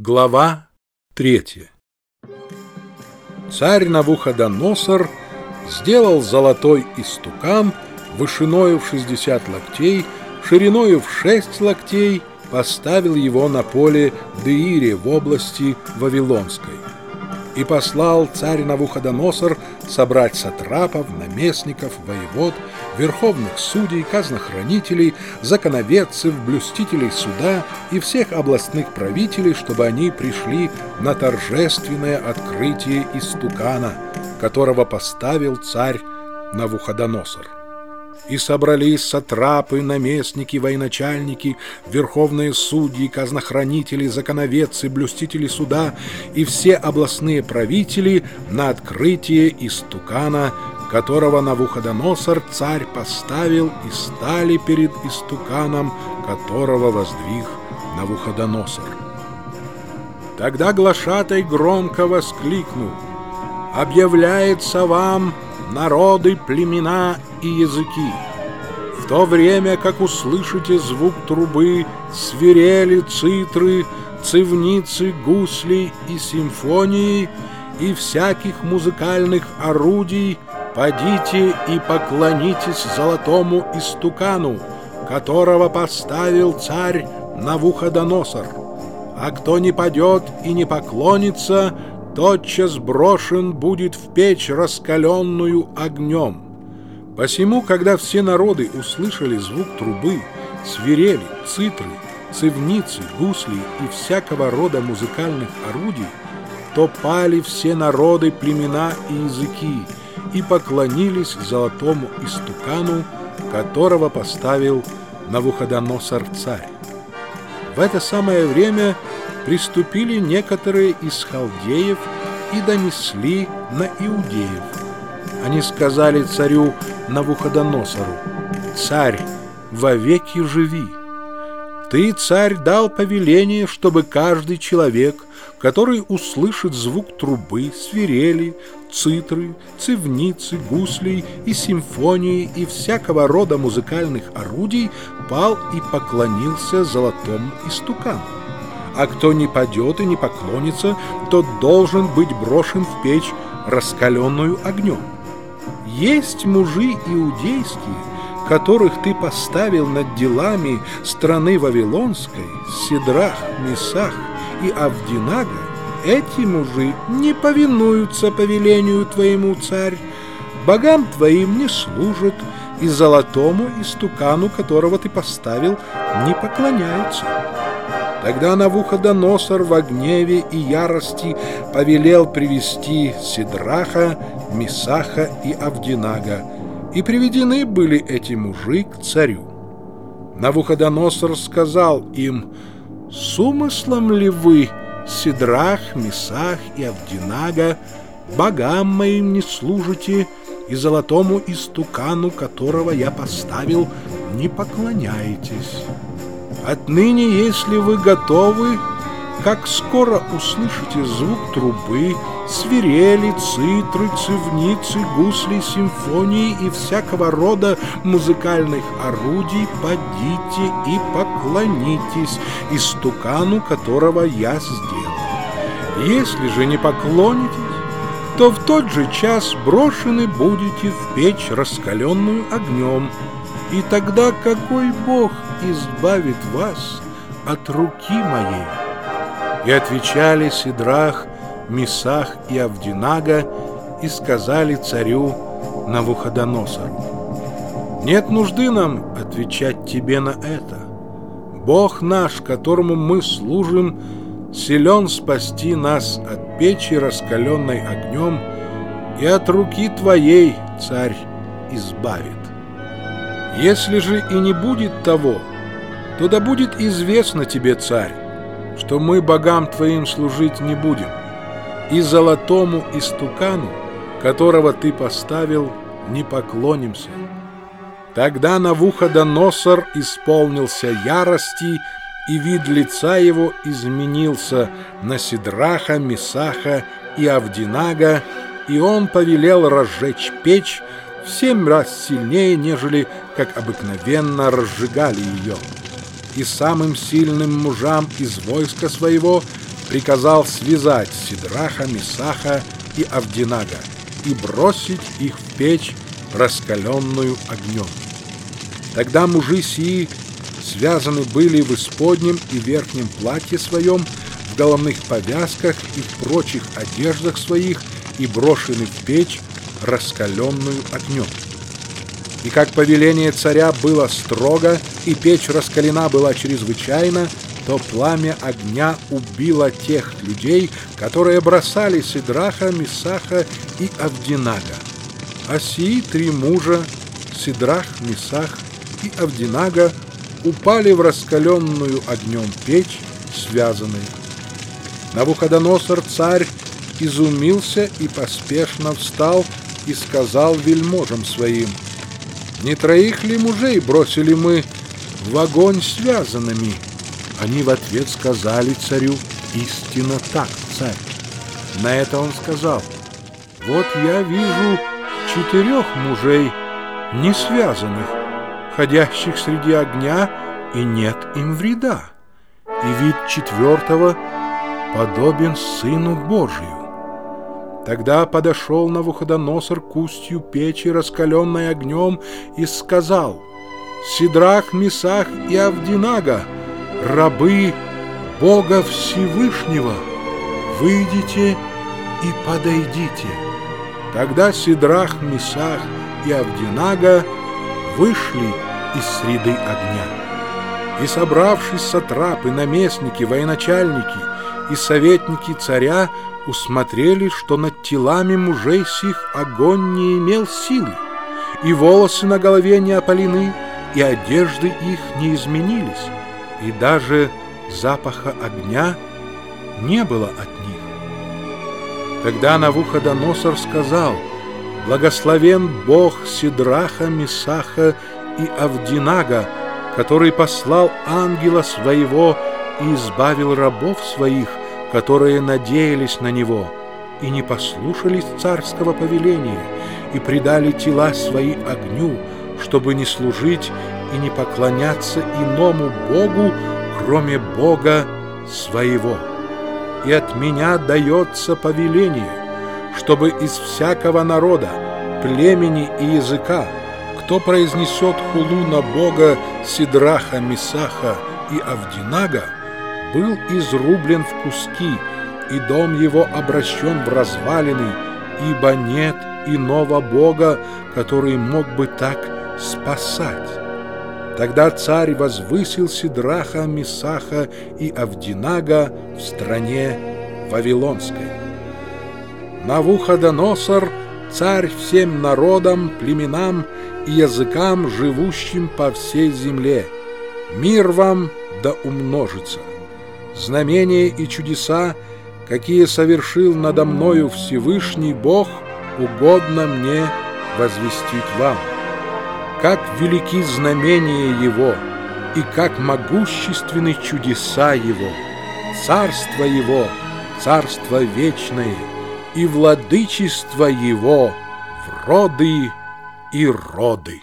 Глава третья Царь Навуходоносор сделал золотой истукан вышиною в шестьдесят локтей, шириною в шесть локтей, поставил его на поле Деире в области Вавилонской. И послал царь Навуходоносор собрать сатрапов, наместников, воевод, верховных судей, казнохранителей, законоведцев, блюстителей суда и всех областных правителей, чтобы они пришли на торжественное открытие истукана, которого поставил царь Навуходоносор. И собрались сатрапы, наместники, военачальники, верховные судьи, казнохранители, законоведцы, блюстители суда и все областные правители на открытие истукана, которого Навуходоносор царь поставил и стали перед истуканом, которого воздвиг Навуходоносор. Тогда глашатай громко воскликнул «Объявляется вам народы, племена и языки. В то время, как услышите звук трубы, свирели, цитры, цивницы, гусли и симфонии и всяких музыкальных орудий, подите и поклонитесь золотому истукану, которого поставил царь Навуходоносор. А кто не падет и не поклонится, тотчас брошен будет в печь, раскаленную огнем. Посему, когда все народы услышали звук трубы, свирели, цитры, цивницы, гусли и всякого рода музыкальных орудий, то пали все народы, племена и языки, и поклонились золотому истукану, которого поставил Навуходоносор царь. В это самое время приступили некоторые из халдеев и донесли на иудеев. Они сказали царю Навуходоносору, «Царь, вовеки живи! Ты, царь, дал повеление, чтобы каждый человек, который услышит звук трубы, свирели, цитры, цивницы, гуслей и симфонии и всякого рода музыкальных орудий, пал и поклонился золотому истукану а кто не падет и не поклонится, тот должен быть брошен в печь, раскаленную огнем. Есть мужи иудейские, которых ты поставил над делами страны Вавилонской, Сидрах, Месах и Авдинага, эти мужи не повинуются повелению твоему, царь, богам твоим не служат, и золотому истукану, которого ты поставил, не поклоняются. Тогда Навуходоносор в гневе и ярости повелел привести Сидраха, Мисаха и Авдинага, и приведены были эти мужи к царю. Навуходоносор сказал им, «С умыслом ли вы, Сидрах, Мисах и Авдинага, богам моим не служите, и золотому истукану, которого я поставил, не поклоняетесь?» Отныне, если вы готовы, как скоро услышите звук трубы, свирели, цитры, цивницы, гусли, симфонии и всякого рода музыкальных орудий, подите и поклонитесь истукану, которого я сделал. Если же не поклонитесь, то в тот же час брошены будете в печь, раскаленную огнем, и тогда какой Бог избавит вас от руки моей? И отвечали Сидрах, Мисах и Авдинага и сказали царю Навуходоносору, «Нет нужды нам отвечать тебе на это. Бог наш, которому мы служим, силен спасти нас от печи, раскаленной огнем, и от руки твоей, царь, избавит. Если же и не будет того, то да будет известно тебе, царь, что мы богам твоим служить не будем, и золотому истукану, которого ты поставил, не поклонимся. Тогда Навуходоносор исполнился ярости, и вид лица его изменился на Сидраха, Месаха и Авдинага, и он повелел разжечь печь, в семь раз сильнее, нежели, как обыкновенно, разжигали ее. И самым сильным мужам из войска своего приказал связать Сидраха, Мисаха и Авдинага и бросить их в печь, раскаленную огнем. Тогда мужи сии связаны были в исподнем и верхнем платье своем, в головных повязках и в прочих одеждах своих, и брошены в печь, раскаленную огнем. И как повеление царя было строго, и печь раскалена была чрезвычайно, то пламя огня убило тех людей, которые бросали Сидраха, Мисаха и Авдинага. А сии три мужа, Сидрах, Мисах и Авдинага, упали в раскаленную огнем печь, связанные. Навуходоносор царь изумился и поспешно встал и сказал вельможам своим, «Не троих ли мужей бросили мы в огонь связанными?» Они в ответ сказали царю, «Истинно так, царь». На это он сказал, «Вот я вижу четырех мужей, не связанных, ходящих среди огня, и нет им вреда. И вид четвертого подобен Сыну Божию. Тогда подошел Навуходоносор к устью печи, раскаленной огнем, и сказал, «Сидрах, Месах и Авдинага, рабы Бога Всевышнего, выйдите и подойдите». Тогда Сидрах, Месах и Авдинага вышли из среды огня. И собравшись сатрапы, наместники, военачальники и советники царя усмотрели, что над телами мужей сих огонь не имел силы, и волосы на голове не опалены, и одежды их не изменились, и даже запаха огня не было от них. Тогда Навуходоносор сказал, «Благословен Бог Сидраха, Мисаха и Авдинага, который послал ангела своего и избавил рабов своих, которые надеялись на него, и не послушались царского повеления, и предали тела свои огню, чтобы не служить и не поклоняться иному Богу, кроме Бога своего. И от меня дается повеление, чтобы из всякого народа, племени и языка, кто произнесет хулу на Бога Сидраха, Мисаха и Авдинага, был изрублен в куски, и дом его обращен в развалины, ибо нет иного Бога, который мог бы так спасать. Тогда царь возвысил Сидраха, Мисаха и Авдинага в стране Вавилонской. Навуходоносор, царь всем народам, племенам и языкам, живущим по всей земле. Мир вам да умножится знамения и чудеса, какие совершил надо мною Всевышний Бог, угодно мне возвестить вам. Как велики знамения Его, и как могущественны чудеса Его, Царство Его, Царство вечное, и владычество Его в роды и роды.